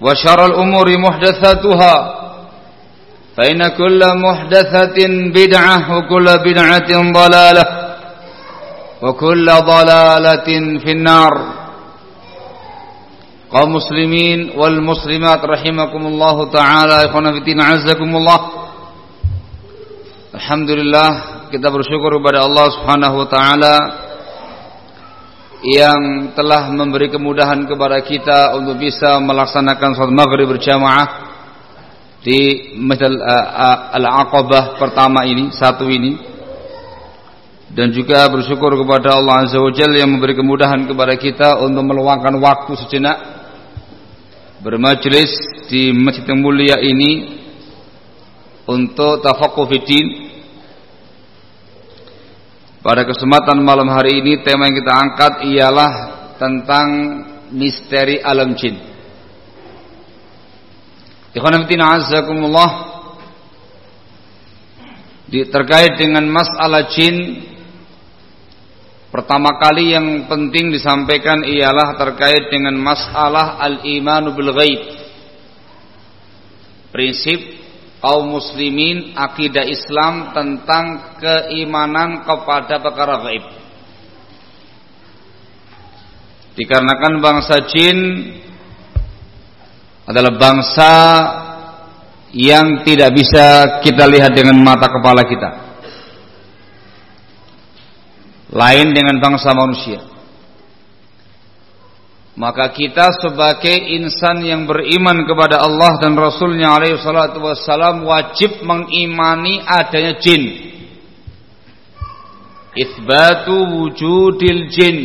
وشر الأمور محدثاتها فإن كل محدثة بدعة وكل بدعة ضلالة وكل ضلالة في النار. قوم مسلمين والمسلمات رحمكم الله تعالى إخوانا في الدين عزكم الله. Alhamdulillah kita bersyukur kepada Allah Subhanahu wa taala yang telah memberi kemudahan kepada kita untuk bisa melaksanakan sholat maghrib berjamaah di Masjid Al-Aqabah pertama ini, satu ini. Dan juga bersyukur kepada Allah Azza wa Jalla yang memberi kemudahan kepada kita untuk meluangkan waktu sejenak bermajlis di masjid yang mulia ini untuk tafaqquh fiddin pada kesempatan malam hari ini tema yang kita angkat ialah tentang misteri alam jin. Ikhwan azakumullah terkait dengan masalah jin pertama kali yang penting disampaikan ialah terkait dengan masalah al-imanu bil ghaib. Prinsip kaum muslimin akidah Islam tentang keimanan kepada perkara gaib. Dikarenakan bangsa jin adalah bangsa yang tidak bisa kita lihat dengan mata kepala kita. Lain dengan bangsa manusia maka kita sebagai insan yang beriman kepada Allah dan Rasulnya alaihi salatu wassalam wajib mengimani adanya jin. Ithbatu wujudil jin.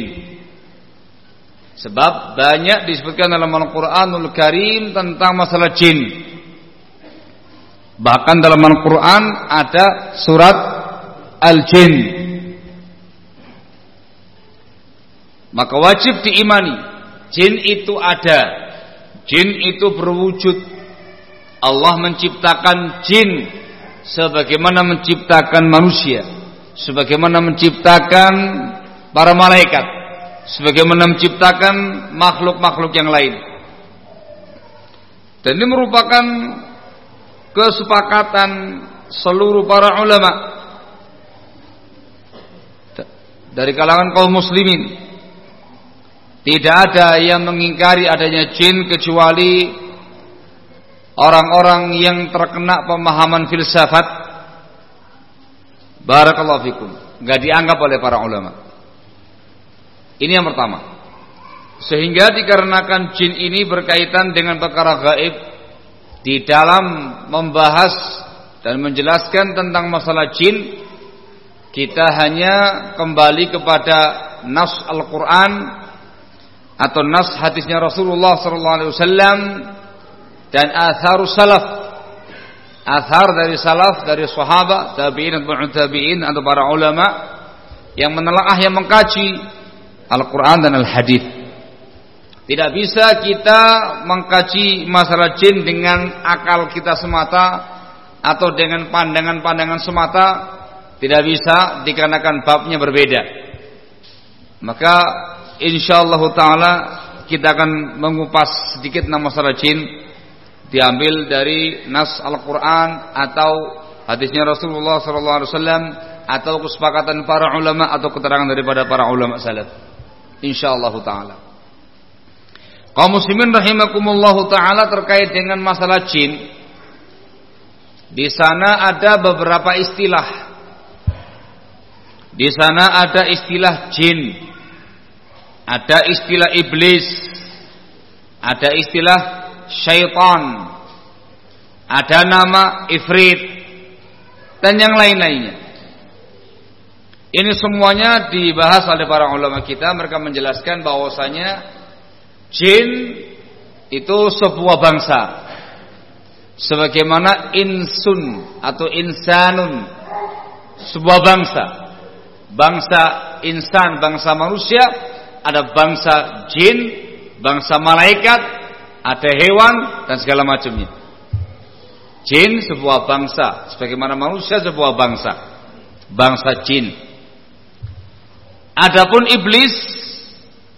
Sebab banyak disebutkan dalam Al-Quranul Karim tentang masalah jin. Bahkan dalam Al-Quran ada surat Al-Jin. Maka wajib diimani Jin itu ada. Jin itu berwujud. Allah menciptakan jin sebagaimana menciptakan manusia, sebagaimana menciptakan para malaikat, sebagaimana menciptakan makhluk-makhluk yang lain. Dan ini merupakan kesepakatan seluruh para ulama dari kalangan kaum muslimin tidak ada yang mengingkari adanya jin kecuali orang-orang yang terkena pemahaman filsafat. Barakallahu fikum. Enggak dianggap oleh para ulama. Ini yang pertama. Sehingga dikarenakan jin ini berkaitan dengan perkara gaib di dalam membahas dan menjelaskan tentang masalah jin kita hanya kembali kepada nas Al-Qur'an atau nas hadisnya Rasulullah sallallahu alaihi wasallam dan atharus salaf. Athar dari salaf dari sahabat tabi'in dan tabi'in atau para ulama yang menelaah yang mengkaji Al-Qur'an dan Al-Hadis tidak bisa kita mengkaji masalah jin dengan akal kita semata atau dengan pandangan-pandangan semata. Tidak bisa dikarenakan babnya berbeda. Maka insyaallah taala kita akan mengupas sedikit nama masalah jin diambil dari nas Al-Qur'an atau hadisnya Rasulullah wasallam atau kesepakatan para ulama atau keterangan daripada para ulama salaf. Insyaallah taala. Kaum muslimin rahimakumullah taala terkait dengan masalah jin. Di sana ada beberapa istilah di sana ada istilah jin, ada istilah iblis, ada istilah syaitan, ada nama ifrit, dan yang lain-lainnya. Ini semuanya dibahas oleh para ulama kita. Mereka menjelaskan bahwasanya jin itu sebuah bangsa. Sebagaimana insun atau insanun sebuah bangsa bangsa insan, bangsa manusia, ada bangsa jin, bangsa malaikat, ada hewan dan segala macamnya. Jin sebuah bangsa, sebagaimana manusia sebuah bangsa, bangsa jin. Adapun iblis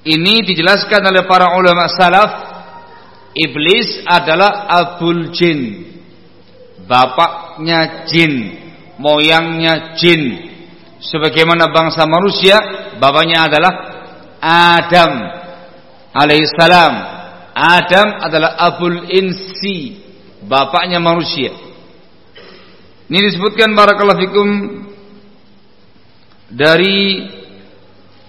ini dijelaskan oleh para ulama salaf, iblis adalah abul jin, bapaknya jin, moyangnya jin sebagaimana bangsa manusia bapaknya adalah Adam alaihissalam. Adam adalah abul insi bapaknya manusia. Ini disebutkan barakallahu fikum dari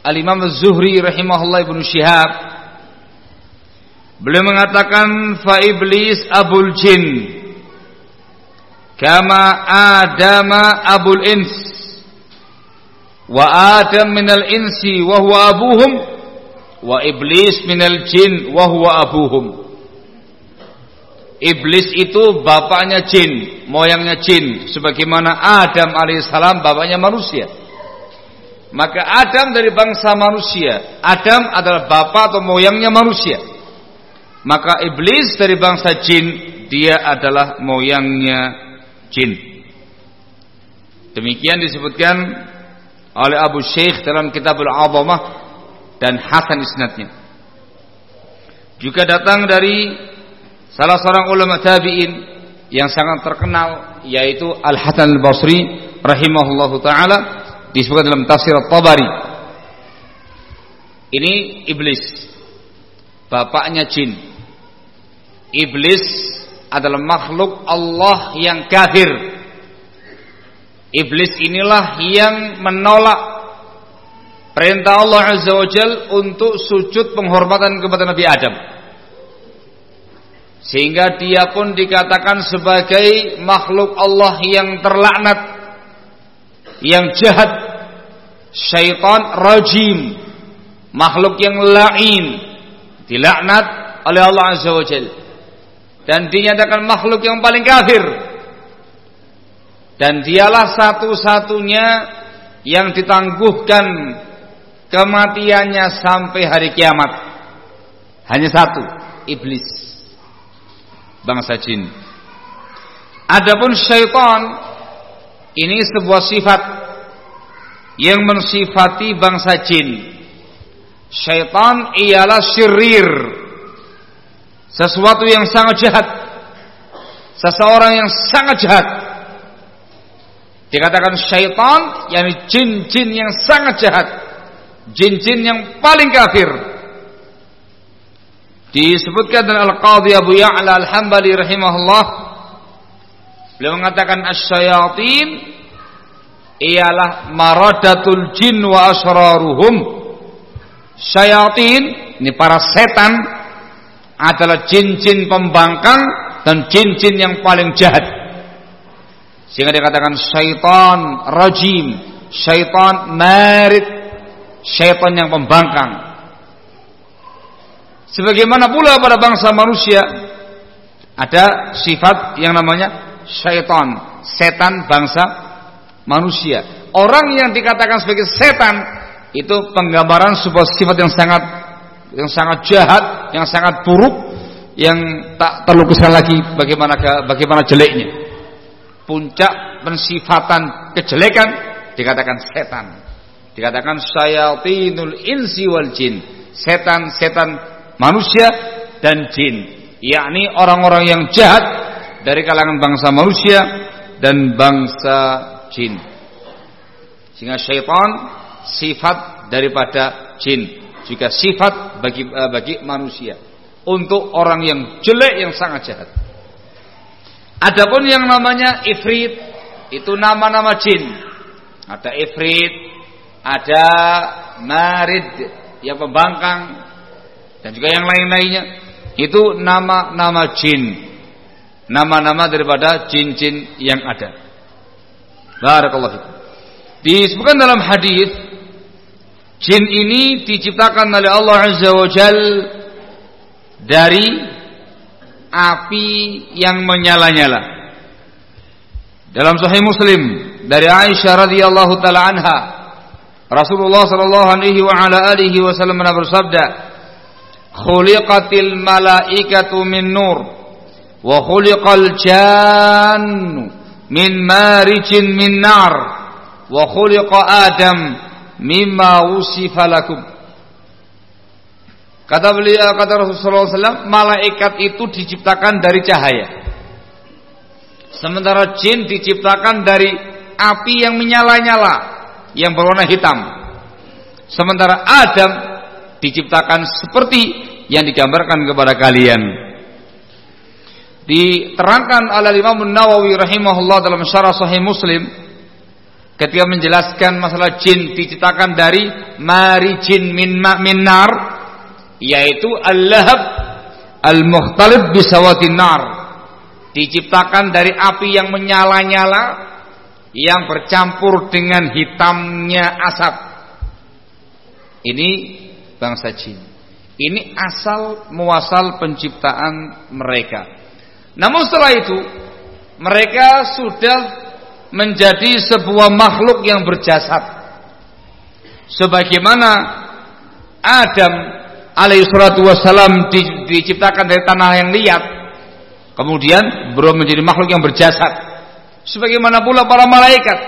Al-Imam Az-Zuhri rahimahullah Ibnu Syihab beliau mengatakan fa iblis abul jin kama adama abul ins wa adam minal insi wa huwa abuhum wa iblis minal jin wa huwa abuhum. Iblis itu bapaknya jin moyangnya jin sebagaimana Adam alaihissalam bapaknya manusia. Maka Adam dari bangsa manusia Adam adalah bapak atau moyangnya manusia. Maka iblis dari bangsa jin dia adalah moyangnya jin. Demikian disebutkan oleh Abu Syekh dalam Kitabul Azamah dan Hasan isnadnya. Juga datang dari salah seorang ulama tabi'in yang sangat terkenal yaitu Al Hasan Al Basri rahimahullahu taala disebut dalam tafsir At-Tabari. Ini iblis. Bapaknya jin. Iblis adalah makhluk Allah yang kafir Iblis inilah yang menolak perintah Allah Azza wa Jal untuk sujud penghormatan kepada Nabi Adam. Sehingga dia pun dikatakan sebagai makhluk Allah yang terlaknat, yang jahat, syaitan rajim, makhluk yang lain, dilaknat oleh Allah Azza wa Jal. Dan dinyatakan makhluk yang paling kafir dan dialah satu-satunya yang ditangguhkan kematiannya sampai hari kiamat. Hanya satu, iblis. Bangsa jin. Adapun syaitan ini sebuah sifat yang mensifati bangsa jin. Syaitan ialah syirir. Sesuatu yang sangat jahat. Seseorang yang sangat jahat Dikatakan syaitan, yakni jin-jin yang sangat jahat. Jin-jin yang paling kafir. Disebutkan dengan Al-Qadhi Abu Ya'la Al-Hambali rahimahullah. Beliau mengatakan asyayatin ialah maradatul jin wa asraruhum. Syayatin, ini para setan adalah jin-jin pembangkang dan jin-jin yang paling jahat Sehingga dikatakan syaitan rajim, syaitan marid, syaitan yang pembangkang. Sebagaimana pula pada bangsa manusia ada sifat yang namanya syaitan, setan bangsa manusia. Orang yang dikatakan sebagai setan itu penggambaran sebuah sifat yang sangat yang sangat jahat, yang sangat buruk, yang tak terlukiskan lagi bagaimana bagaimana jeleknya. Puncak pensifatan kejelekan dikatakan setan. Dikatakan syayatinul insi wal jin. Setan-setan manusia dan jin. Yakni orang-orang yang jahat dari kalangan bangsa manusia dan bangsa jin. Sehingga syaitan sifat daripada jin. Juga sifat bagi uh, bagi manusia. Untuk orang yang jelek yang sangat jahat adapun yang namanya ifrit itu nama-nama jin. Ada ifrit ada marid yang pembangkang dan juga yang lain-lainnya. Itu nama-nama jin. Nama-nama daripada jin-jin yang ada. Barakallahu fikum. Disebutkan dalam hadis jin ini diciptakan oleh Allah azza wa jal dari api yang menyala-nyala. Dalam sahih Muslim dari Aisyah radhiyallahu taala anha Rasulullah sallallahu alaihi wa ala alihi wasallam bersabda khuliqatil malaikatu min nur wa khuliqal jannu min marijin min nar wa khuliqa adam mimma wusifa lakum kata beliau kata Rasulullah SAW malaikat itu diciptakan dari cahaya sementara jin diciptakan dari api yang menyala-nyala yang berwarna hitam sementara Adam diciptakan seperti yang digambarkan kepada kalian. Diterangkan oleh Imam Nawawi rahimahullah dalam syarah Sahih Muslim ketika menjelaskan masalah jin diciptakan dari marijin min ma min nar yaitu al-lahab al-mukhtalib bisawatin nar diciptakan dari api yang menyala-nyala yang bercampur dengan hitamnya asap ini bangsa jin. Ini asal muasal penciptaan mereka. Namun setelah itu mereka sudah menjadi sebuah makhluk yang berjasad. Sebagaimana Adam alaihissalatu wassalam di, diciptakan dari tanah yang liat. Kemudian belum menjadi makhluk yang berjasad. Sebagaimana pula para malaikat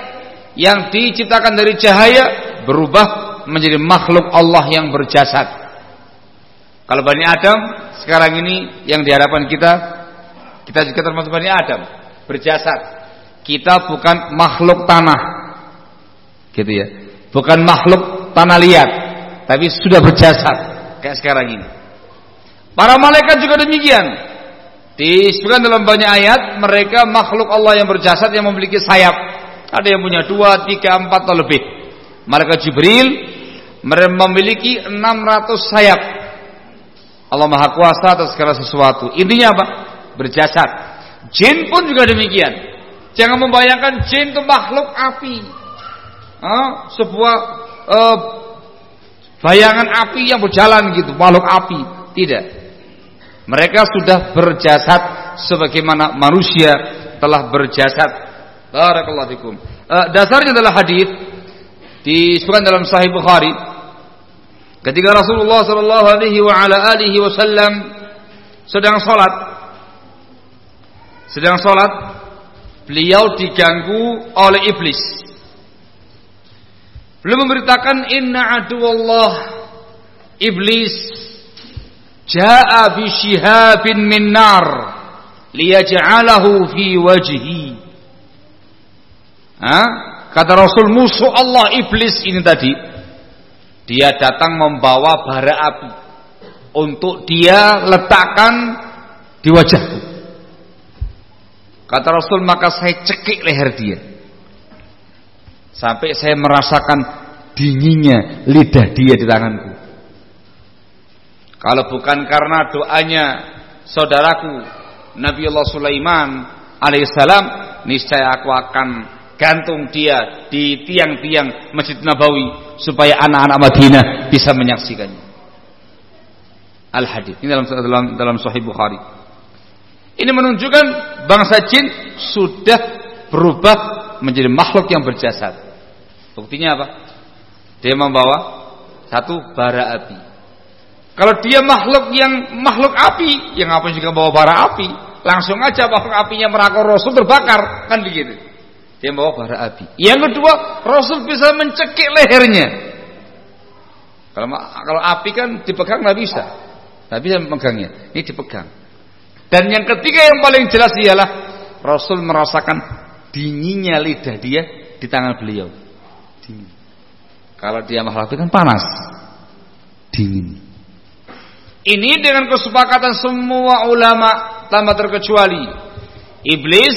yang diciptakan dari cahaya berubah menjadi makhluk Allah yang berjasad. Kalau Bani Adam sekarang ini yang diharapkan kita kita juga termasuk Bani Adam berjasad. Kita bukan makhluk tanah. Gitu ya. Bukan makhluk tanah liat, tapi sudah berjasad kayak sekarang ini. Para malaikat juga demikian. Disebutkan dalam banyak ayat mereka makhluk Allah yang berjasad yang memiliki sayap. Ada yang punya dua, tiga, empat atau lebih. Malaikat Jibril memiliki 600 sayap. Allah Maha Kuasa atas segala sesuatu. Intinya apa? Berjasad. Jin pun juga demikian. Jangan membayangkan jin itu makhluk api. Ah, sebuah uh, bayangan api yang berjalan gitu, makhluk api. Tidak. Mereka sudah berjasad sebagaimana manusia telah berjasad. Barakallahu fikum. Uh, dasarnya adalah hadis disebutkan dalam Sahih Bukhari ketika Rasulullah sallallahu alaihi wa ala alihi wasallam sedang salat sedang salat beliau diganggu oleh iblis beliau memberitakan inna aduwallah iblis jaa bi shihabin min nar liyaj'alahu fi wajhi ha Kata Rasul musuh Allah iblis ini tadi dia datang membawa bara api untuk dia letakkan di wajahku. Kata Rasul maka saya cekik leher dia. Sampai saya merasakan dinginnya lidah dia di tanganku. Kalau bukan karena doanya saudaraku Nabi Allah Sulaiman alaihissalam niscaya aku akan gantung dia di tiang-tiang Masjid Nabawi supaya anak-anak Madinah bisa menyaksikannya. Al hadis ini dalam dalam dalam Sahih Bukhari. Ini menunjukkan bangsa jin sudah berubah menjadi makhluk yang berjasad. Buktinya apa? Dia membawa satu bara api. Kalau dia makhluk yang makhluk api, yang apa juga bawa bara api, langsung aja makhluk apinya merakor Rasul terbakar, kan begitu. Dia bawa bara api. Yang kedua, Rasul bisa mencekik lehernya. Kalau kalau api kan dipegang nggak bisa, nggak bisa memegangnya. Ini dipegang. Dan yang ketiga yang paling jelas ialah Rasul merasakan dinginnya lidah dia di tangan beliau. Kalau dia makhluk api kan panas, dingin. Ini dengan kesepakatan semua ulama tanpa terkecuali. Iblis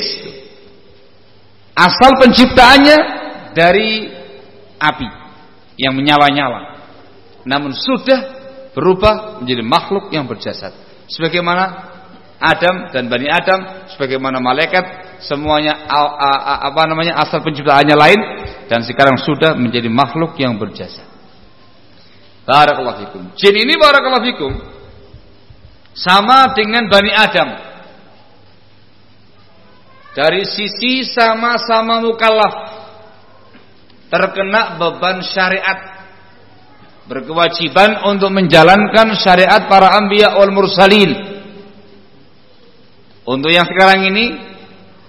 asal penciptaannya dari api yang menyala-nyala. Namun sudah berubah menjadi makhluk yang berjasad. Sebagaimana Adam dan Bani Adam, sebagaimana malaikat, semuanya apa namanya asal penciptaannya lain dan sekarang sudah menjadi makhluk yang berjasad. Barakallahu fikum. Jin ini barakallahu fikum sama dengan Bani Adam. Dari sisi sama-sama mukallaf terkena beban syariat berkewajiban untuk menjalankan syariat para anbiya wal mursalin. Untuk yang sekarang ini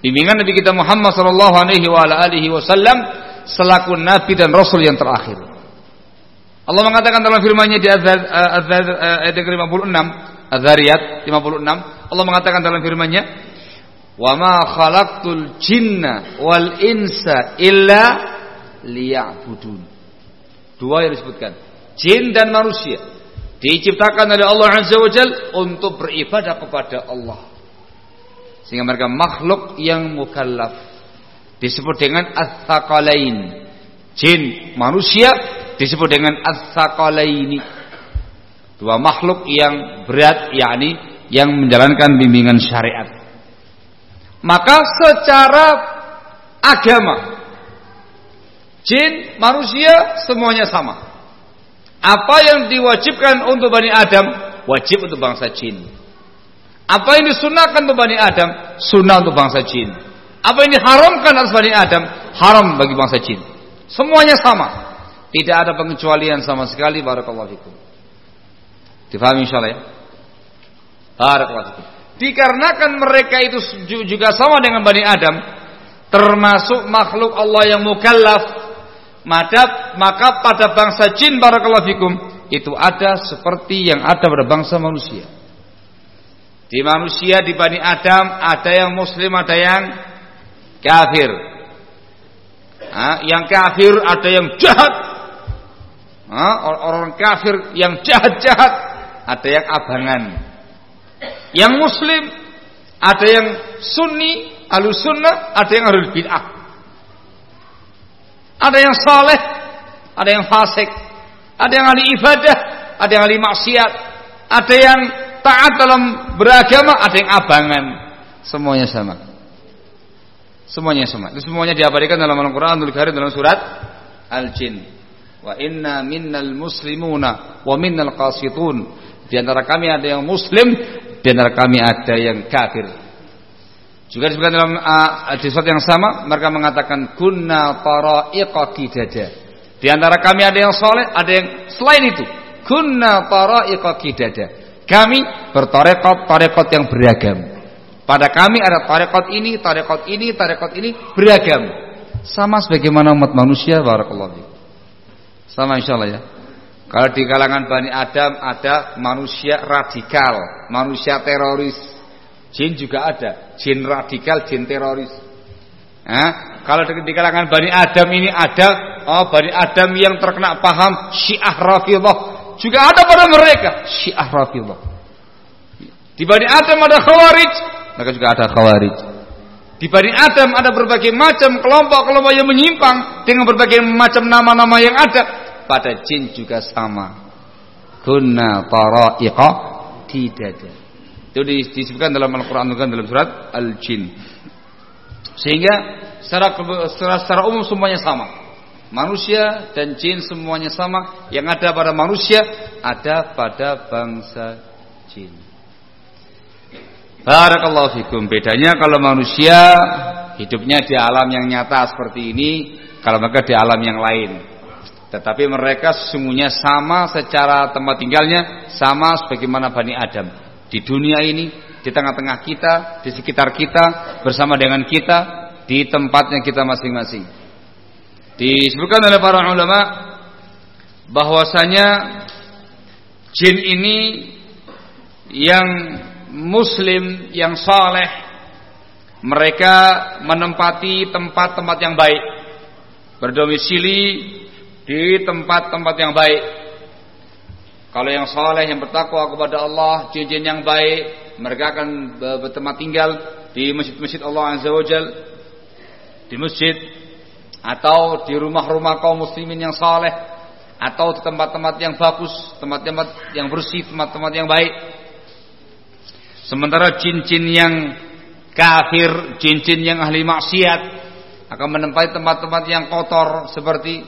bimbingan Nabi kita Muhammad sallallahu alaihi wasallam selaku nabi dan rasul yang terakhir. Allah mengatakan dalam firman-Nya di ayat 56 Az-Zariyat 56 Allah mengatakan dalam firman-Nya wa ma khalaqtul jinna wal insa illa liya'budun. Dua yang disebutkan jin dan manusia diciptakan oleh Allah Azza wa Jal untuk beribadah kepada Allah. Sehingga mereka makhluk yang mukallaf disebut dengan as-saqalain. Jin manusia disebut dengan as-saqalaini. Dua makhluk yang berat yakni yang menjalankan bimbingan syariat. Maka secara agama jin manusia semuanya sama. Apa yang diwajibkan untuk Bani Adam wajib untuk bangsa jin. Apa yang disunahkan untuk Bani Adam sunnah untuk bangsa jin apa yang diharamkan atas Bani Adam? Haram bagi bangsa jin. Semuanya sama. Tidak ada pengecualian sama sekali. Barakallahu fikum. Difahami insyaallah ya? Barakallahu Dikarenakan mereka itu juga sama dengan Bani Adam, termasuk makhluk Allah yang mukallaf, maka maka pada bangsa jin barakallahu fikum itu ada seperti yang ada pada bangsa manusia. Di manusia di Bani Adam ada yang muslim, ada yang kafir. Nah, yang kafir ada yang jahat. Nah, orang-orang kafir yang jahat-jahat ada yang abangan. Yang muslim, ada yang sunni, ahlu sunnah, ada yang ahlu bid'ah. Ada yang saleh, ada yang fasik, ada yang ahli ibadah, ada yang ahli maksiat, ada yang taat dalam beragama, ada yang abangan. Semuanya sama. Semuanya sama. Itu semuanya diabadikan dalam Al-Qur'an dalam surat Al-Jin. Wa inna minnal muslimuna wa minnal qasitun di antara kami ada yang muslim, di antara kami ada yang kafir. Juga disebutkan dalam uh, di surat yang sama, mereka mengatakan kunna tara'iqa qidada. Di antara kami ada yang soleh, ada yang selain itu. Kunna tara'iqa qidada. Kami bertarekot, tarekot yang beragam. Pada kami ada tarekot ini, tarekot ini, tarekot ini beragam. Sama sebagaimana umat manusia barakallahu Sama insyaallah ya. Kalau di kalangan Bani Adam ada manusia radikal, manusia teroris. Jin juga ada, jin radikal, jin teroris. Nah, kalau di kalangan Bani Adam ini ada oh, Bani Adam yang terkena paham Syiah Rafidhah. Juga ada pada mereka Syiah Rafidhah. Di Bani Adam ada Khawarij, mereka juga ada Khawarij. Di Bani Adam ada berbagai macam kelompok-kelompok yang menyimpang dengan berbagai macam nama-nama yang ada pada jin juga sama. Kunna tara'iqa tidak. Itu disebutkan dalam Al-Qur'an dalam surat Al-Jin. Sehingga secara, secara, secara umum semuanya sama. Manusia dan jin semuanya sama. Yang ada pada manusia ada pada bangsa jin. Barakallahu fikum. Bedanya kalau manusia hidupnya di alam yang nyata seperti ini, kalau mereka di alam yang lain. Tetapi mereka sesungguhnya sama secara tempat tinggalnya, sama sebagaimana Bani Adam. Di dunia ini, di tengah-tengah kita, di sekitar kita, bersama dengan kita, di tempatnya kita masing-masing. Disebutkan oleh para ulama bahwasanya jin ini yang muslim yang saleh mereka menempati tempat-tempat yang baik berdomisili di tempat-tempat yang baik kalau yang saleh yang bertakwa kepada Allah jin-jin yang baik mereka akan bertempat tinggal di masjid-masjid Allah Azza wa di masjid atau di rumah-rumah kaum muslimin yang saleh atau di tempat-tempat yang bagus, tempat-tempat yang bersih, tempat-tempat yang baik. Sementara jin-jin yang kafir, jin-jin yang ahli maksiat akan menempati tempat-tempat yang kotor seperti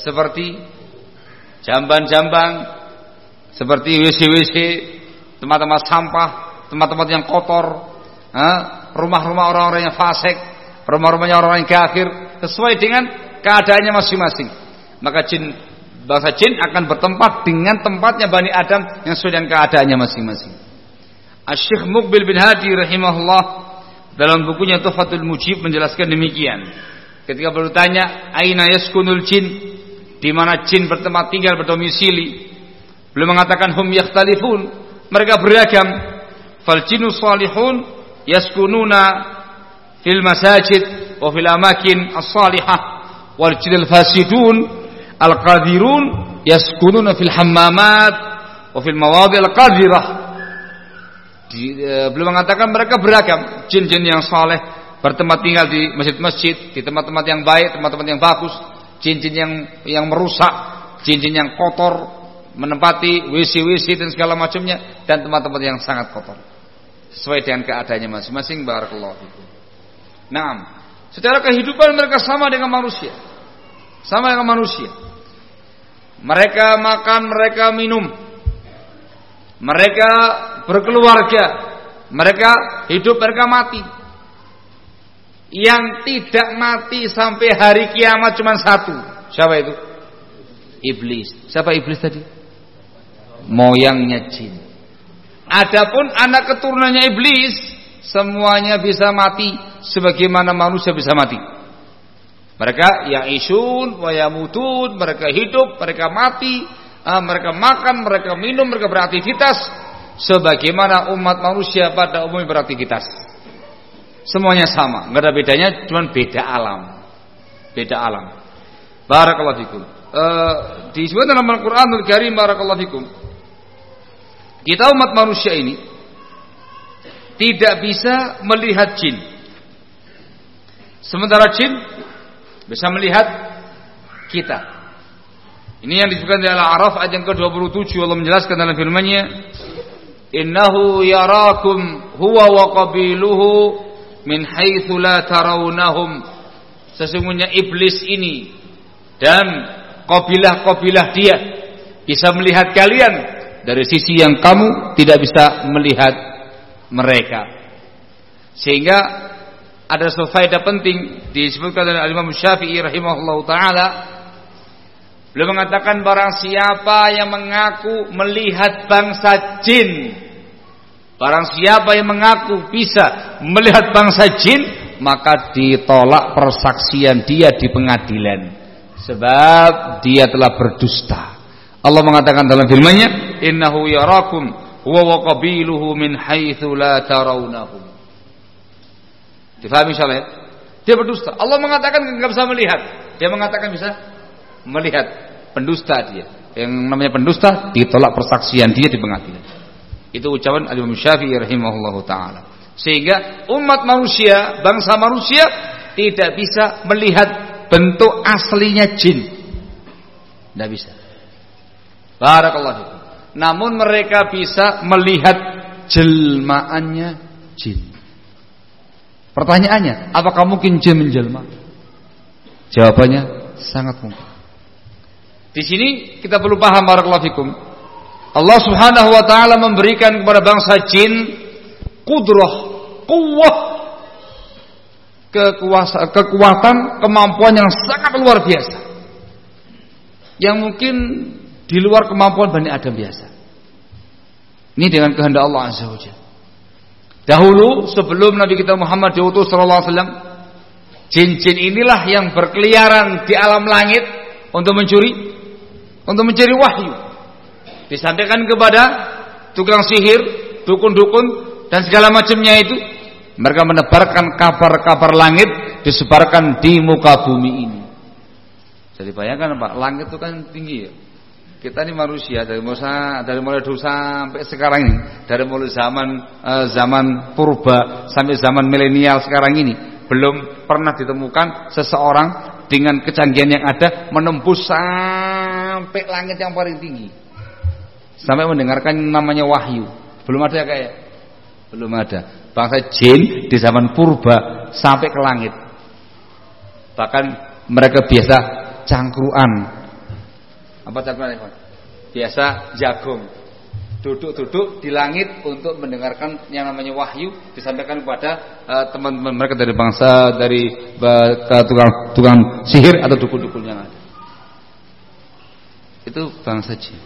seperti jamban-jamban, seperti WC-WC, tempat-tempat sampah, tempat-tempat yang kotor, rumah-rumah orang-orang yang fasik, rumah-rumahnya orang-orang yang kafir, sesuai dengan keadaannya masing-masing. Maka jin bangsa jin akan bertempat dengan tempatnya Bani Adam yang sesuai dengan keadaannya masing-masing. Asy-Syaikh Muqbil bin Hadi rahimahullah dalam bukunya Tuhfatul Mujib menjelaskan demikian. Ketika bertanya, "Aina yaskunul jin?" Di mana jin bertempat tinggal berdomisili? Belum mengatakan hum yakhtalifun, mereka beragam. Fal jinnu salihun yaskununa fil masajid wa fil amakin as-salihah wal jinul fasidun al-qadirun yaskununa fil hammamat wa fil mawadi' al-qadirah di, e, belum mengatakan mereka beragam jin-jin yang saleh bertempat tinggal di masjid-masjid di tempat-tempat yang baik tempat-tempat yang bagus jin-jin yang yang merusak jin-jin yang kotor menempati WC-WC dan segala macamnya dan tempat-tempat yang sangat kotor. Sesuai dengan keadaannya masing-masing barakallahu fikum. Naam. Secara kehidupan mereka sama dengan manusia. Sama dengan manusia. Mereka makan mereka minum. Mereka berkeluarga, mereka hidup, mereka mati. Yang tidak mati sampai hari kiamat cuma satu. Siapa itu? Iblis. Siapa iblis tadi? Moyangnya jin. Adapun anak keturunannya iblis, semuanya bisa mati sebagaimana manusia bisa mati. Mereka yang isun, wayamutun, mereka hidup, mereka mati, ah, mereka makan, mereka minum, mereka beraktivitas sebagaimana umat manusia pada umumnya beraktivitas. Semuanya sama, nggak ada bedanya, cuma beda alam. Beda alam. Barakallahu fikum. E, disebutkan dalam Al-Qur'anul Karim barakallahu fikum. Kita umat manusia ini tidak bisa melihat jin. Sementara jin bisa melihat kita. Ini yang disebutkan dalam Al-Araf ayat yang ke-27 Allah menjelaskan dalam firman-Nya innahu yarakum huwa wa qabiluhu min haitsu la tarawnahum. Sesungguhnya iblis ini dan kabilah-kabilah dia bisa melihat kalian dari sisi yang kamu tidak bisa melihat mereka. Sehingga ada faedah penting disebutkan oleh Imam Syafi'i rahimahullah taala Beliau mengatakan barang siapa yang mengaku melihat bangsa jin Barang siapa yang mengaku bisa melihat bangsa jin Maka ditolak persaksian dia di pengadilan Sebab dia telah berdusta Allah mengatakan dalam firman-Nya Innahu yarakum wa qabiluhu min haitsu la tarawnahum? Dia berdusta. Allah mengatakan enggak bisa melihat. Dia mengatakan bisa melihat pendusta dia. Yang namanya pendusta ditolak persaksian dia di pengadilan. Itu ucapan Al-Imam Syafi'i rahimahullahu taala. Sehingga umat manusia, bangsa manusia tidak bisa melihat bentuk aslinya jin. Tidak bisa. Barakallahu Namun mereka bisa melihat jelmaannya jin. Pertanyaannya, apakah mungkin jin menjelma? Jawabannya sangat mungkin. Di sini kita perlu paham barakallahu fikum. Allah Subhanahu wa taala memberikan kepada bangsa jin kudrah, kuwah kekuasa, kekuatan, kemampuan yang sangat luar biasa. Yang mungkin di luar kemampuan Bani Adam biasa. Ini dengan kehendak Allah Azza wa. Dahulu sebelum Nabi kita Muhammad diutus sallallahu alaihi wasallam, jin-jin inilah yang berkeliaran di alam langit untuk mencuri untuk mencari wahyu. Disampaikan kepada tukang sihir, dukun-dukun dan segala macamnya itu. Mereka menebarkan kabar-kabar langit disebarkan di muka bumi ini. Jadi bayangkan Pak, langit itu kan tinggi ya. Kita ini manusia dari mulai dari mulai dulu sampai sekarang ini, dari mulai zaman eh, zaman purba sampai zaman milenial sekarang ini, belum pernah ditemukan seseorang dengan kecanggihan yang ada menembus langit yang paling tinggi. Sampai mendengarkan namanya wahyu. Belum ada kayak belum ada. Bangsa jin di zaman purba sampai ke langit. Bahkan mereka biasa cangkruan apa cakap Biasa jagung. Duduk-duduk di langit untuk mendengarkan yang namanya wahyu disampaikan kepada eh, teman-teman uh, mereka dari bangsa dari uh, tukang tukang sihir atau dukun-dukun yang ada. Itu bangsa jin.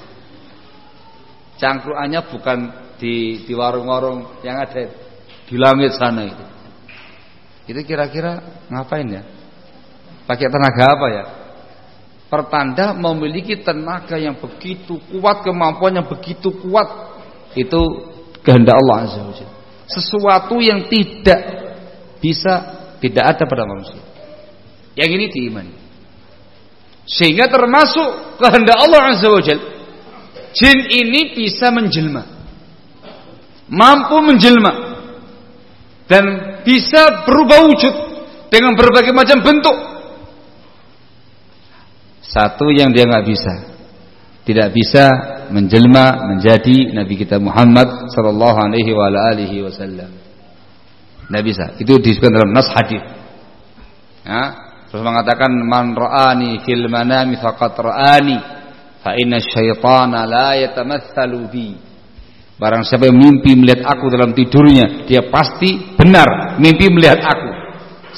Cangkruannya bukan di di warung-warung yang ada di langit sana itu. Itu kira-kira ngapain ya? Pakai tenaga apa ya? pertanda memiliki tenaga yang begitu kuat, kemampuan yang begitu kuat. Itu kehendak Allah Azza wa Sesuatu yang tidak bisa tidak ada pada manusia. Yang ini diimani. Sehingga termasuk kehendak Allah Azza wa Jin ini bisa menjelma. Mampu menjelma. Dan bisa berubah wujud dengan berbagai macam bentuk satu yang dia nggak bisa. Tidak bisa menjelma menjadi Nabi kita Muhammad sallallahu alaihi wa alihi wasallam. Tidak bisa. Itu disebutkan dalam nas hadis. Ya, terus mengatakan man ra'ani fil manami faqad ra'ani fa inna syaitana la yatamatsalu bi. Barang siapa yang mimpi melihat aku dalam tidurnya, dia pasti benar mimpi melihat aku.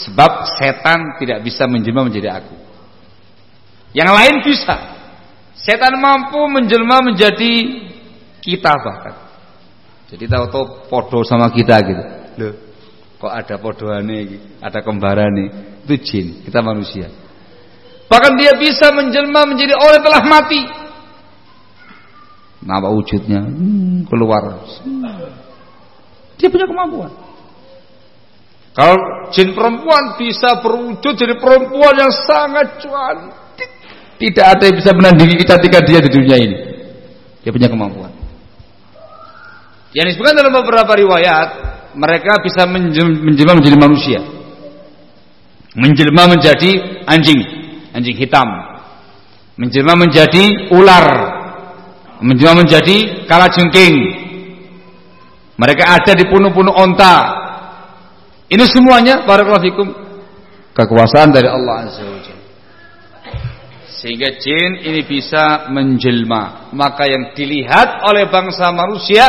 Sebab setan tidak bisa menjelma menjadi aku. Yang lain bisa. Setan mampu menjelma menjadi kita bahkan. Jadi tahu-tahu podo sama kita gitu. Loh, kok ada podoane ada kembarane. Itu jin, kita manusia. Bahkan dia bisa menjelma menjadi orang telah mati. Nama wujudnya hmm, keluar. Dia punya kemampuan. Kalau jin perempuan bisa berwujud jadi perempuan yang sangat cantik tidak ada yang bisa menandingi kecantikan dia di dunia ini. Dia punya kemampuan. Yang disebutkan dalam beberapa riwayat, mereka bisa menjelma menjadi manusia. Menjelma menjadi anjing, anjing hitam. Menjelma menjadi ular. Menjelma menjadi kalajengking. Mereka ada di punuh-punuh onta. Ini semuanya barakallahu fikum kekuasaan dari Allah Azza wa sehingga jin ini bisa menjelma. Maka yang dilihat oleh bangsa manusia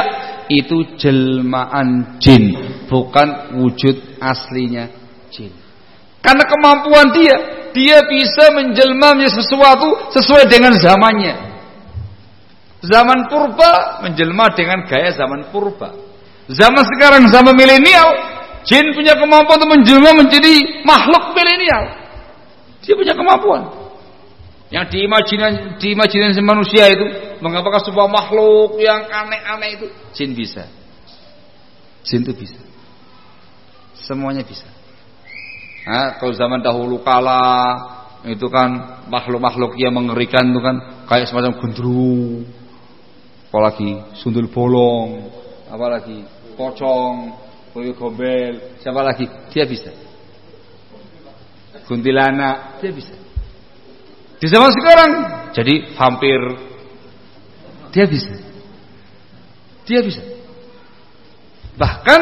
itu jelmaan jin, bukan wujud aslinya jin. Karena kemampuan dia, dia bisa menjelma menjadi sesuatu sesuai dengan zamannya. Zaman purba menjelma dengan gaya zaman purba. Zaman sekarang zaman milenial, jin punya kemampuan untuk menjelma menjadi makhluk milenial. Dia punya kemampuan. Yang diimajinasi, diimajinasi manusia itu mengapakah sebuah makhluk yang aneh-aneh itu jin bisa. Jin itu bisa. Semuanya bisa. Nah, kalau zaman dahulu kala itu kan makhluk-makhluk yang mengerikan itu kan kayak semacam gendru, apalagi sundul bolong, apalagi pocong, boyo gombel, siapa lagi? Dia bisa. Kuntilanak, dia bisa. Di zaman sekarang jadi vampir. Dia bisa. Dia bisa. Bahkan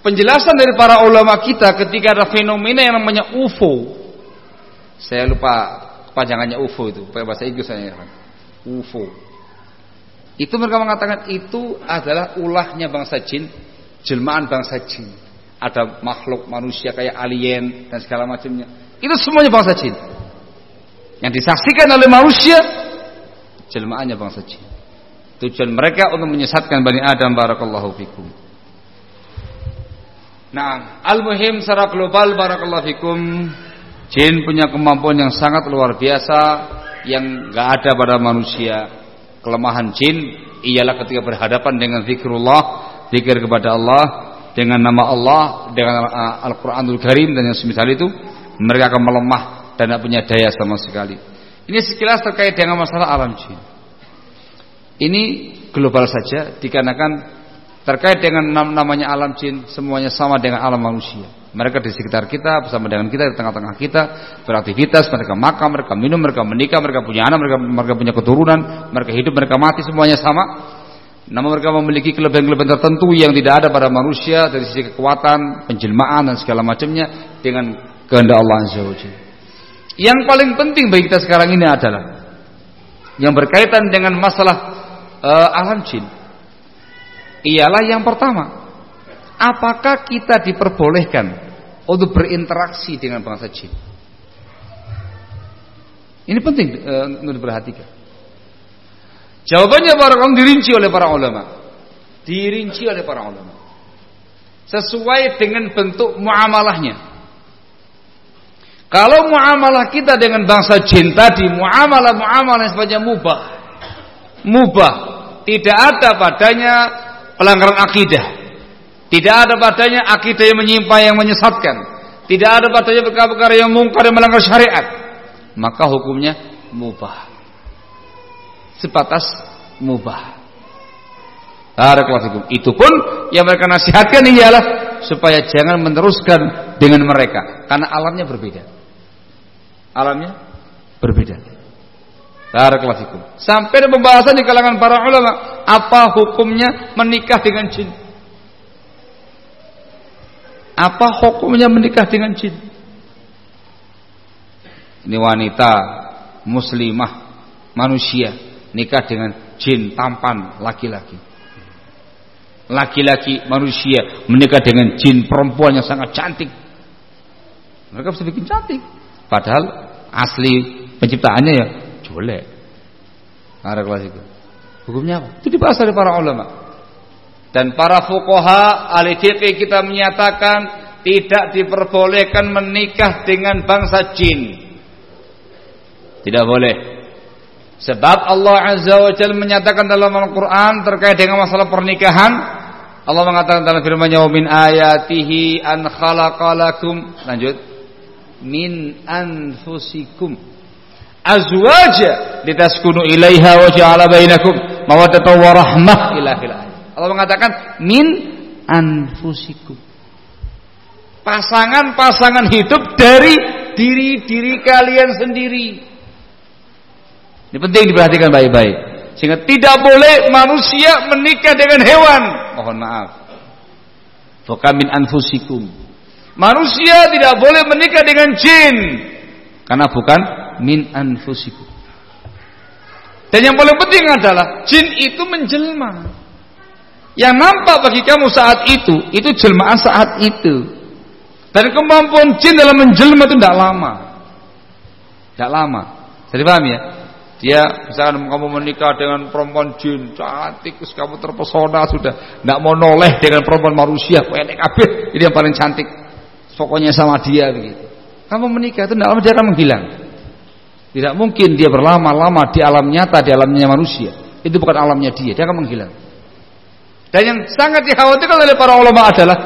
penjelasan dari para ulama kita ketika ada fenomena yang namanya UFO. Saya lupa kepanjangannya UFO itu, pakai bahasa Inggris saya. UFO. Itu mereka mengatakan itu adalah ulahnya bangsa jin, jelmaan bangsa jin. Ada makhluk manusia kayak alien dan segala macamnya. Itu semuanya bangsa jin. Yang disaksikan oleh manusia jelmaannya bangsa jin. Tujuan mereka untuk menyesatkan Bani Adam barakallahu fikum. Nah, al-muhim secara global barakallahu fikum jin punya kemampuan yang sangat luar biasa yang enggak ada pada manusia. Kelemahan jin ialah ketika berhadapan dengan zikrullah, zikir kepada Allah dengan nama Allah, dengan uh, Al-Qur'anul Karim dan yang semisal itu, mereka akan melemah dan tidak punya daya sama sekali. Ini sekilas terkait dengan masalah alam jin. Ini global saja dikarenakan terkait dengan namanya alam jin semuanya sama dengan alam manusia. Mereka di sekitar kita bersama dengan kita di tengah-tengah kita beraktivitas, mereka makan, mereka minum, mereka menikah, mereka punya anak, mereka mereka punya keturunan, mereka hidup, mereka mati semuanya sama. Namun mereka memiliki kelebihan-kelebihan tertentu yang tidak ada pada manusia dari sisi kekuatan, penjelmaan dan segala macamnya dengan kehendak Allah Azza wa Yang paling penting bagi kita sekarang ini adalah yang berkaitan dengan masalah uh, alam jin. Ialah yang pertama, apakah kita diperbolehkan untuk berinteraksi dengan bangsa jin? Ini penting uh, untuk diperhatikan. Jawabannya para ulama dirinci oleh para ulama. Dirinci oleh para ulama. Sesuai dengan bentuk muamalahnya. Kalau muamalah kita dengan bangsa jin tadi muamalah-muamalah sifatnya mubah. Mubah, tidak ada padanya pelanggaran akidah. Tidak ada padanya akidah yang menyimpang yang menyesatkan. Tidak ada padanya perkara-perkara yang mungkar yang melanggar syariat. Maka hukumnya mubah. Sebatas mubah. Barakallahu Itu pun yang mereka nasihatkan ialah supaya jangan meneruskan dengan mereka karena alamnya berbeda alamnya berbeda. Barakallahu Sampai ada pembahasan di kalangan para ulama, apa hukumnya menikah dengan jin? Apa hukumnya menikah dengan jin? Ini wanita muslimah manusia nikah dengan jin tampan laki-laki. Laki-laki manusia menikah dengan jin perempuan yang sangat cantik. Mereka bisa bikin cantik. Padahal asli penciptaannya ya jelek. Ada kelas itu. Hukumnya apa? Itu dibahas oleh para ulama. Dan para fuqaha ahli fikih kita menyatakan tidak diperbolehkan menikah dengan bangsa jin. Tidak boleh. Sebab Allah Azza wa Jalla menyatakan dalam Al-Qur'an terkait dengan masalah pernikahan, Allah mengatakan dalam firman-Nya, "Min ayatihi an khalaqalakum." Lanjut min anfusikum. Azwaja litaskunu ilaiha wa ja'ala bainakum. Mawaddatan wa rahmah ila Allah mengatakan min anfusikum. Pasangan-pasangan hidup dari diri-diri kalian sendiri. Ini penting diperhatikan baik-baik. Sehingga tidak boleh manusia menikah dengan hewan. Mohon maaf. Bukan min anfusikum Manusia tidak boleh menikah dengan jin karena bukan min anfusikum. Dan yang paling penting adalah jin itu menjelma. Yang nampak bagi kamu saat itu, itu jelmaan saat itu. Dan kemampuan jin dalam menjelma itu tidak lama. Tidak lama. Jadi paham ya? Dia misalkan kamu menikah dengan perempuan jin cantik, terus kamu terpesona sudah, tidak mau noleh dengan perempuan manusia, kabeh, ini yang paling cantik pokoknya sama dia begitu. Kamu menikah itu tidak lama dia menghilang. Tidak mungkin dia berlama-lama di alam nyata, di alamnya manusia. Itu bukan alamnya dia, dia akan menghilang. Dan yang sangat dikhawatirkan oleh para ulama adalah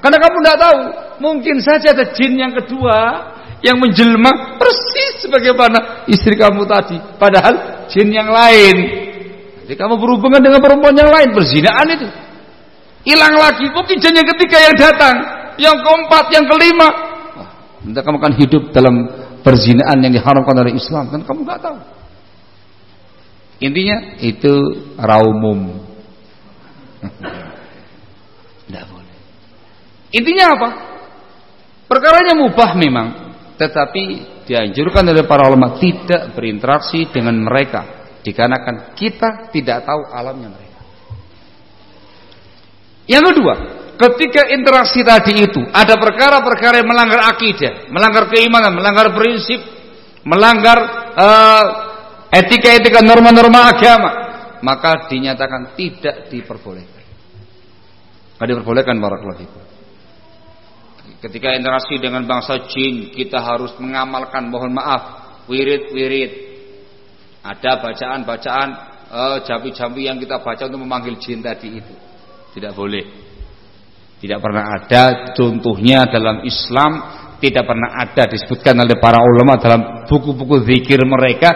karena kamu tidak tahu, mungkin saja ada jin yang kedua yang menjelma persis sebagaimana istri kamu tadi, padahal jin yang lain. Jadi kamu berhubungan dengan perempuan yang lain, berzinaan itu. Hilang lagi, mungkin jin yang ketiga yang datang yang keempat, yang kelima. Nanti kamu akan hidup dalam perzinaan yang diharamkan oleh Islam dan kamu nggak tahu. Intinya itu raumum. Tidak boleh. Intinya apa? Perkaranya mubah memang, tetapi dianjurkan oleh para ulama tidak berinteraksi dengan mereka dikarenakan kita tidak tahu alamnya mereka. Yang kedua, ketika interaksi tadi itu ada perkara-perkara yang melanggar akidah, melanggar keimanan, melanggar prinsip, melanggar uh, etika-etika norma-norma agama, maka dinyatakan tidak diperbolehkan. Tidak diperbolehkan barakallahu fikum. Ketika interaksi dengan bangsa jin, kita harus mengamalkan mohon maaf, wirid-wirid. Ada bacaan-bacaan uh, jambi-jambi yang kita baca untuk memanggil jin tadi itu. Tidak boleh. Tidak pernah ada contohnya dalam Islam, tidak pernah ada disebutkan oleh para ulama dalam buku-buku zikir mereka,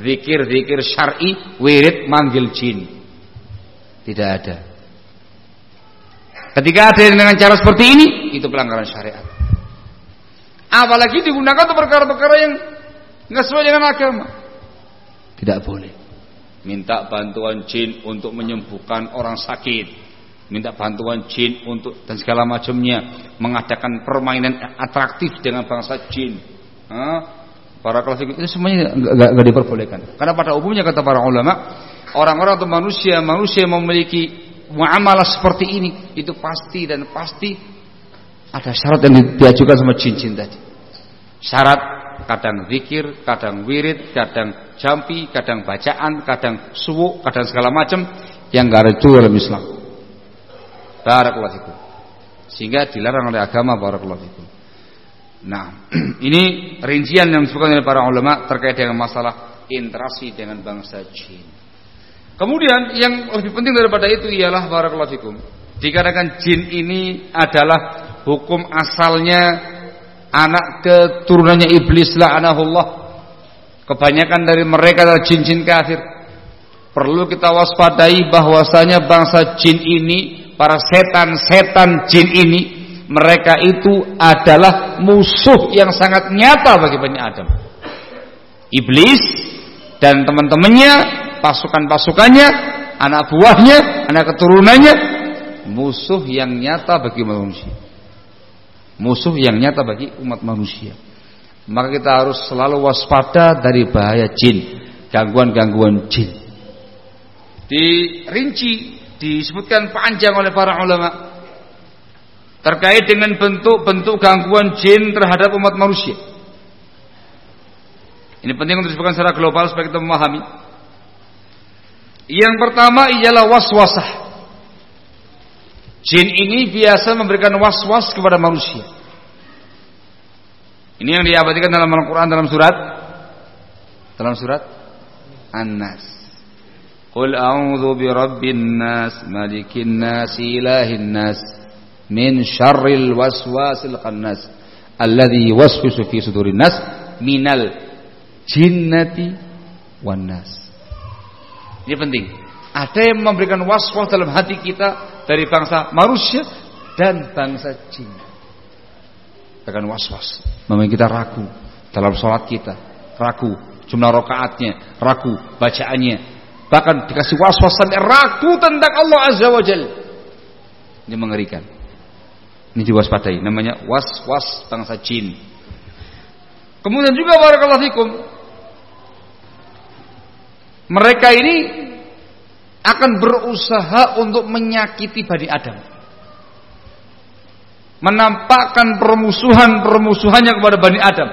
zikir-zikir syar'i, wirid manggil jin. Tidak ada. Ketika ada dengan cara seperti ini, itu pelanggaran syariat. Apalagi digunakan untuk perkara-perkara yang nggak sesuai dengan agama. Tidak boleh. Minta bantuan jin untuk menyembuhkan orang sakit minta bantuan jin untuk dan segala macamnya, mengadakan permainan atraktif dengan bangsa jin. Para kelas itu semuanya enggak diperbolehkan. Karena pada umumnya kata para ulama, orang-orang atau manusia, manusia memiliki muamalah seperti ini itu pasti dan pasti ada syarat yang diajukan sama jin-jin tadi. Syarat kadang zikir, kadang wirid, kadang jampi, kadang bacaan, kadang suwuk, kadang segala macam yang enggak ada itu dalam Islam. Barakallahu fikum. Sehingga dilarang oleh agama barakallahu fikum. Nah, ini rincian yang disebutkan oleh para ulama terkait dengan masalah interaksi dengan bangsa jin. Kemudian yang lebih penting daripada itu ialah barakallahu fikum. Dikarenakan jin ini adalah hukum asalnya anak keturunannya iblis la'anahullah. Kebanyakan dari mereka adalah jin-jin kafir. Perlu kita waspadai bahwasanya bangsa jin ini para setan-setan jin ini mereka itu adalah musuh yang sangat nyata bagi Bani Adam. Iblis dan teman-temannya, pasukan-pasukannya, anak buahnya, anak keturunannya, musuh yang nyata bagi manusia. Musuh yang nyata bagi umat manusia. Maka kita harus selalu waspada dari bahaya jin, gangguan-gangguan jin. Dirinci disebutkan panjang oleh para ulama terkait dengan bentuk-bentuk gangguan jin terhadap umat manusia. Ini penting untuk disebutkan secara global supaya kita memahami. Yang pertama ialah waswasah. Jin ini biasa memberikan waswas kepada manusia. Ini yang diabadikan dalam Al-Quran dalam surat dalam surat An-Nas. قل أعوذ برب الناس ملك الناس إله الناس من شر الوسواس الخناس الذي يوسوس في صدور الناس من الجنة والناس ini penting ada yang memberikan waswas dalam hati kita dari bangsa manusia dan bangsa jin akan waswas memang kita ragu dalam sholat kita ragu jumlah rokaatnya ragu bacaannya Bahkan dikasih was-was sampai ragu tentang Allah Azza wa Jal. Ini mengerikan. Ini diwaspadai. Namanya was-was bangsa jin. Kemudian juga barakallahu fikum. Mereka ini akan berusaha untuk menyakiti Bani Adam. Menampakkan permusuhan-permusuhannya kepada Bani Adam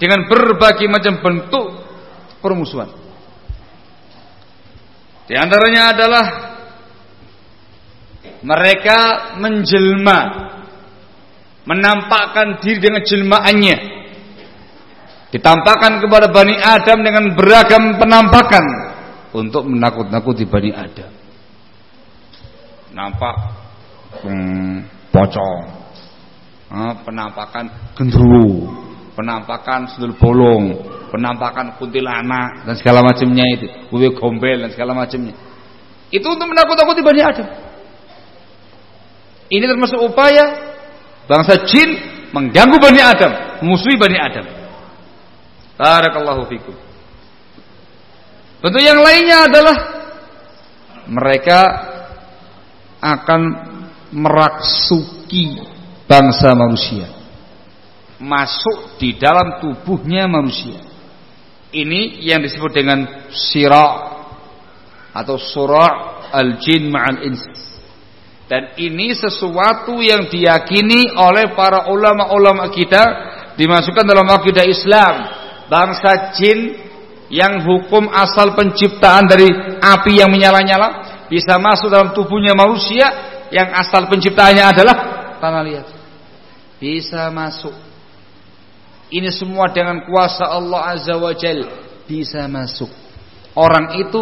dengan berbagai macam bentuk permusuhan. Di antaranya adalah mereka menjelma, menampakkan diri dengan jelmaannya. Ditampakkan kepada Bani Adam dengan beragam penampakan untuk menakut-nakuti Bani Adam. Nampak hmm, pocong, ah, penampakan gendruwo, penampakan sundul bolong, penampakan kuntilanak dan segala macamnya itu, buwe gombel dan segala macamnya. Itu untuk menakut-nakuti Bani Adam. Ini termasuk upaya bangsa jin mengganggu Bani Adam, musuhi Bani Adam. Barakallahu fikum. Bentuk yang lainnya adalah mereka akan merasuki bangsa manusia masuk di dalam tubuhnya manusia ini yang disebut dengan sira atau surah al-jin ma'al ins. Dan ini sesuatu yang diyakini oleh para ulama-ulama kita dimasukkan dalam akidah Islam. Bangsa jin yang hukum asal penciptaan dari api yang menyala-nyala bisa masuk dalam tubuhnya manusia yang asal penciptaannya adalah tanah liat. Bisa masuk ini semua dengan kuasa Allah Azza wa Jal bisa masuk. Orang itu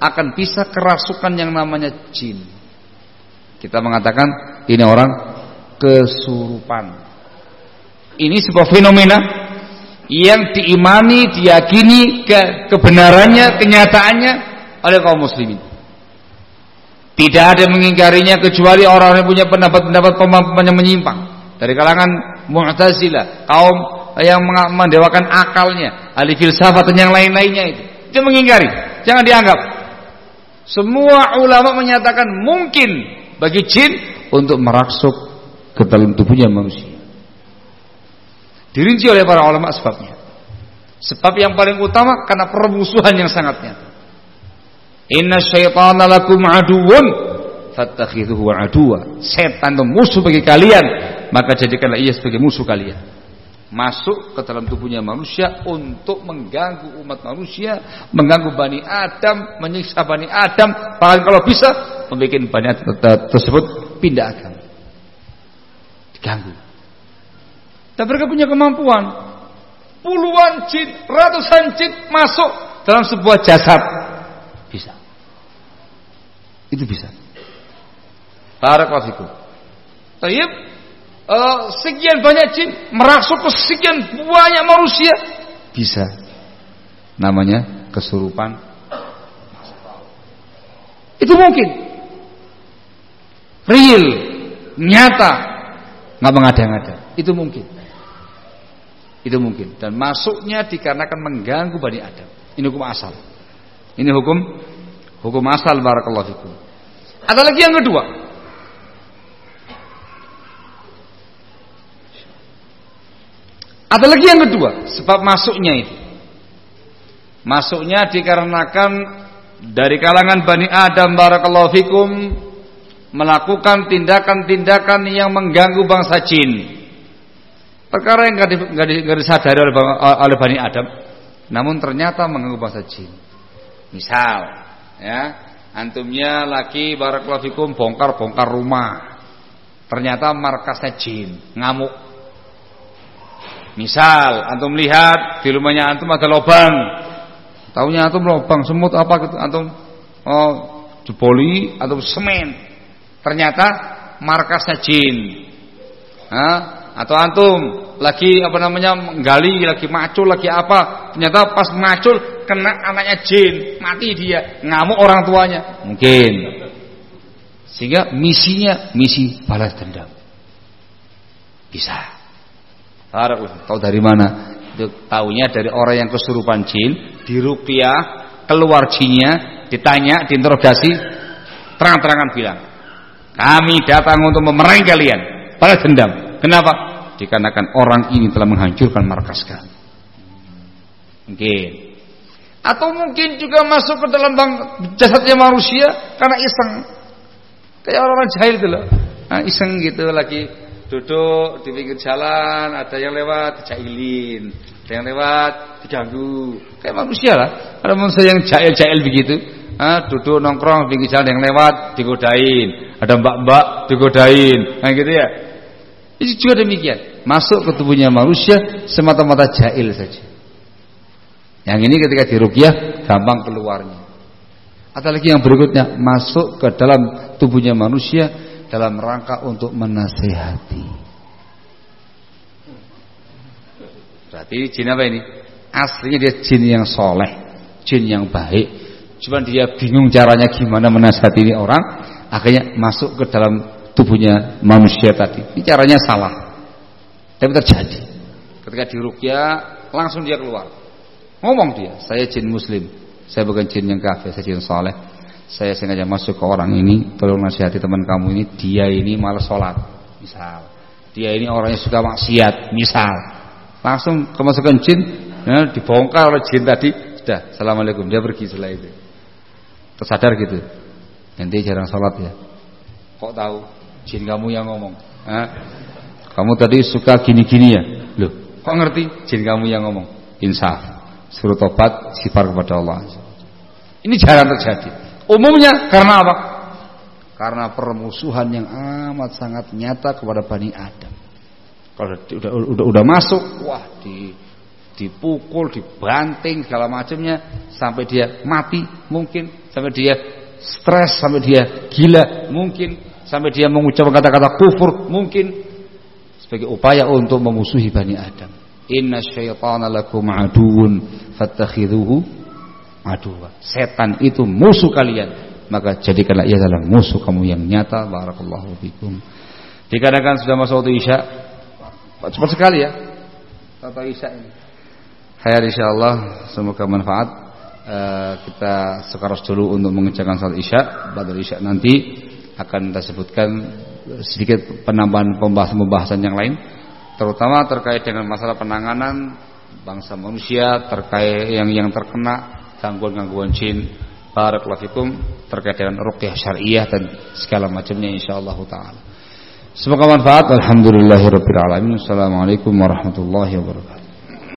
akan bisa kerasukan yang namanya jin. Kita mengatakan ini orang kesurupan. Ini sebuah fenomena yang diimani, diyakini ke kebenarannya, kenyataannya oleh kaum muslimin. Tidak ada mengingkarinya kecuali orang yang punya pendapat-pendapat yang menyimpang. Dari kalangan Mu'tazilah, kaum yang mendewakan akalnya, ahli filsafat dan yang lain-lainnya itu. Dia mengingkari, jangan dianggap. Semua ulama menyatakan mungkin bagi jin untuk meraksuk ke dalam tubuhnya manusia. Dirinci oleh para ulama sebabnya. Sebab yang paling utama karena permusuhan yang sangat nyata. Inna syaitana lakum aduun fattakhidhuhu aduwa. Setan itu musuh bagi kalian, maka jadikanlah ia sebagai musuh kalian. Masuk ke dalam tubuhnya manusia untuk mengganggu umat manusia, mengganggu Bani Adam, menyiksa Bani Adam, bahkan kalau bisa membuat Bani Adam tersebut pindah agama. Diganggu. Dan mereka punya kemampuan. Puluhan jin, ratusan jin masuk dalam sebuah jasad. Bisa. Itu bisa. Barakallahu Tayyib uh, sekian banyak jin merasuk ke sekian banyak manusia bisa. Namanya kesurupan. Itu mungkin. Real, nyata, nggak mengada-ngada. Itu mungkin. Itu mungkin. Dan masuknya dikarenakan mengganggu Bani Adam. Ini hukum asal. Ini hukum hukum asal barakallahu fikum. Ada lagi yang kedua. Ada lagi yang kedua, sebab masuknya itu. Masuknya dikarenakan dari kalangan Bani Adam barakallahu fikum melakukan tindakan-tindakan yang mengganggu bangsa jin Perkara yang nggak disadari oleh, oleh Bani Adam, namun ternyata mengganggu bahasa jin. Misal, ya, antumnya lagi baraklafikum bongkar-bongkar rumah. Ternyata markasnya jin, ngamuk. Misal, antum lihat di rumahnya antum ada lubang. Tahunya antum lubang semut apa gitu, antum oh, jeboli atau semen. Ternyata markasnya jin. Hah? atau antum lagi apa namanya gali lagi macul lagi apa ternyata pas macul kena anaknya jin mati dia ngamuk orang tuanya mungkin sehingga misinya misi balas dendam bisa tahu dari mana itu tahunya dari orang yang kesurupan jin diruqyah keluar jinnya ditanya diinterogasi terang-terangan bilang kami datang untuk memerangi kalian balas dendam Kenapa? Dikarenakan orang ini telah menghancurkan markas kami. Mungkin. Atau mungkin juga masuk ke dalam bang, jasadnya manusia karena iseng. Kayak orang-orang jahil itu loh. Nah, iseng gitu lagi duduk di pinggir jalan, ada yang lewat dijailin, ada yang lewat diganggu. Kayak manusia lah. Ada manusia yang jahil-jahil begitu. Nah, duduk nongkrong di pinggir jalan yang lewat digodain, ada mbak-mbak digodain. Nah gitu ya. Itu juga demikian. Masuk ke tubuhnya manusia semata-mata jahil saja. Yang ini ketika dirukyah gampang keluarnya. Ada lagi yang berikutnya masuk ke dalam tubuhnya manusia dalam rangka untuk menasehati. Berarti jin apa ini? Aslinya dia jin yang soleh, jin yang baik. Cuma dia bingung caranya gimana menasehati ini orang, akhirnya masuk ke dalam tubuhnya manusia tadi. Ini caranya salah. Tapi terjadi. Ketika diruqyah langsung dia keluar. Ngomong dia, saya jin muslim. Saya bukan jin yang kafir, saya jin soleh. Saya sengaja masuk ke orang ini, tolong nasihati teman kamu ini, dia ini malas sholat. Misal. dia ini orangnya suka maksiat misal. Langsung kemasukan jin ya, dibongkar oleh jin tadi sudah assalamualaikum dia pergi setelah itu. Tersadar gitu. Nanti jarang sholat ya. Kok tahu? Jin kamu yang ngomong. Hah? kamu tadi suka gini-gini ya? Loh kok ngerti? Jin kamu yang ngomong. Insaf. Suruh tobat sifar kepada Allah. Ini jarang terjadi umumnya karena apa karena permusuhan yang amat sangat nyata kepada Bani Adam. Kalau udah udah udah masuk, wah di dipukul, dibanting segala macamnya sampai dia mati mungkin, sampai dia stres, sampai dia gila mungkin, sampai dia mengucapkan kata-kata kufur mungkin sebagai upaya untuk memusuhi Bani Adam. Inna syaitana lakum aduun fattakhidhuhu aduwa. Setan itu musuh kalian. Maka jadikanlah ia dalam musuh kamu yang nyata. Barakallahu fikum. Dikarenakan sudah masuk waktu isya. Cepat sekali ya. Waktu isya ini. Hayar insyaallah. Semoga manfaat. Uh, kita sekarang dulu untuk mengerjakan salat isya. Pada isya nanti akan kita sebutkan sedikit penambahan pembahasan-pembahasan yang lain. Terutama terkait dengan masalah penanganan bangsa manusia terkait yang yang terkena gangguan-gangguan jin barakallahu fikum terkait dengan ruqyah syariah dan segala macamnya insyaallah taala. Semoga manfaat. Alhamdulillahirabbil alamin. Assalamualaikum warahmatullahi wabarakatuh.